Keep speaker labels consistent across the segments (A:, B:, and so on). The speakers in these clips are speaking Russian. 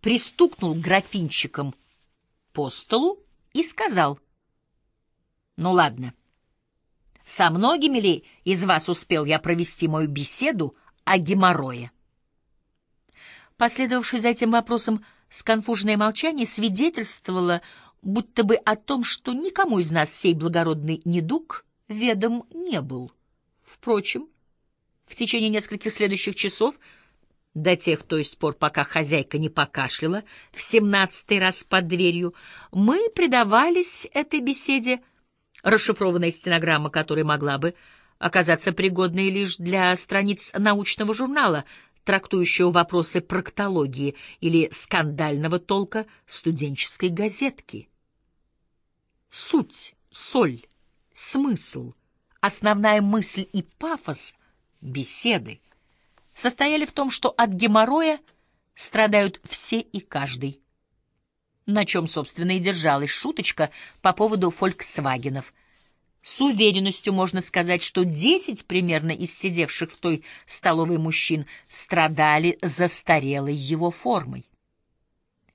A: пристукнул графинчиком по столу и сказал, «Ну ладно, со многими ли из вас успел я провести мою беседу о геморрое?» Последовавшее за этим вопросом сконфуженное молчание свидетельствовало будто бы о том, что никому из нас сей благородный недуг ведом не был. Впрочем, в течение нескольких следующих часов — до тех, то есть пор, пока хозяйка не покашляла в семнадцатый раз под дверью, мы предавались этой беседе, расшифрованная стенограмма которой могла бы оказаться пригодной лишь для страниц научного журнала, трактующего вопросы проктологии или скандального толка студенческой газетки. Суть, соль, смысл, основная мысль и пафос беседы — состояли в том, что от геморроя страдают все и каждый. На чем, собственно, и держалась шуточка по поводу «Фольксвагенов». С уверенностью можно сказать, что десять примерно из сидевших в той столовой мужчин страдали застарелой его формой.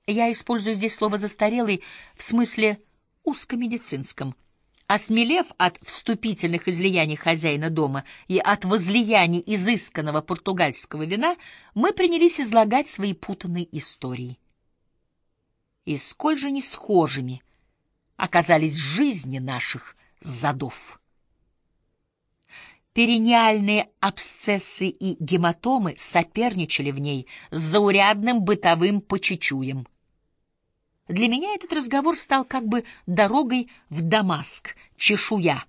A: Я использую здесь слово «застарелый» в смысле узкомедицинском – Осмелев от вступительных излияний хозяина дома и от возлияний изысканного португальского вина, мы принялись излагать свои путанные истории. И сколь же не схожими оказались жизни наших задов. Периниальные абсцессы и гематомы соперничали в ней с заурядным бытовым почечуем — для меня этот разговор стал как бы дорогой в Дамаск. Чешуя,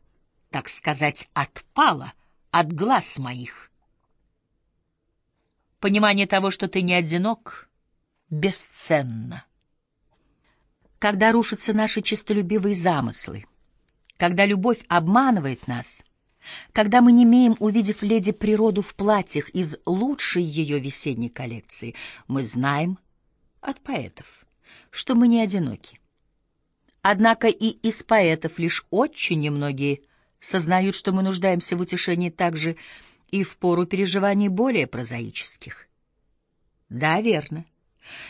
A: так сказать, отпала от глаз моих. Понимание того, что ты не одинок, бесценно. Когда рушатся наши честолюбивые замыслы, когда любовь обманывает нас, когда мы не имеем, увидев леди природу в платьях из лучшей ее весенней коллекции, мы знаем от поэтов что мы не одиноки. Однако и из поэтов лишь очень немногие сознают, что мы нуждаемся в утешении также и в пору переживаний более прозаических. Да, верно.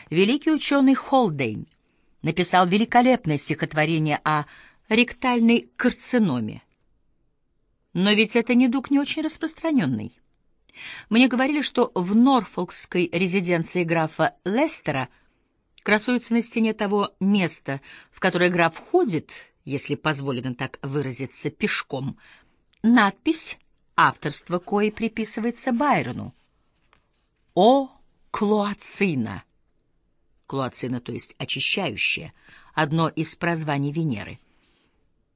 A: Великий ученый Холдейн написал великолепное стихотворение о ректальной карциноме. Но ведь это недуг не очень распространенный. Мне говорили, что в Норфолкской резиденции графа Лестера – красуется на стене того места, в которое граф входит, если позволено так выразиться, пешком, надпись, авторство коей приписывается Байрону. «О, Клоацина!» Клоацина, то есть очищающая, одно из прозваний Венеры.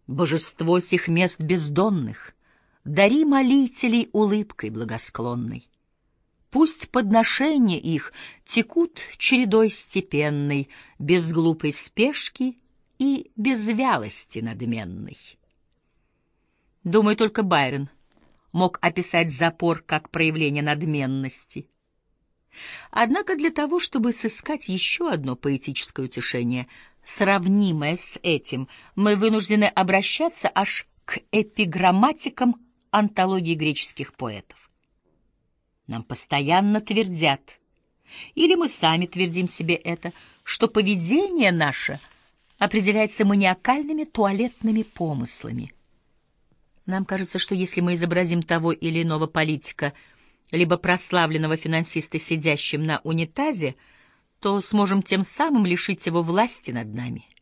A: «Божество сих мест бездонных, дари молителей улыбкой благосклонной. Пусть подношения их текут чередой степенной, без глупой спешки и без вялости надменной. Думаю, только Байрон мог описать запор как проявление надменности. Однако для того, чтобы сыскать еще одно поэтическое утешение, сравнимое с этим, мы вынуждены обращаться аж к эпиграмматикам антологии греческих поэтов. Нам постоянно твердят, или мы сами твердим себе это, что поведение наше определяется маниакальными туалетными помыслами. Нам кажется, что если мы изобразим того или иного политика, либо прославленного финансиста, сидящим на унитазе, то сможем тем самым лишить его власти над нами —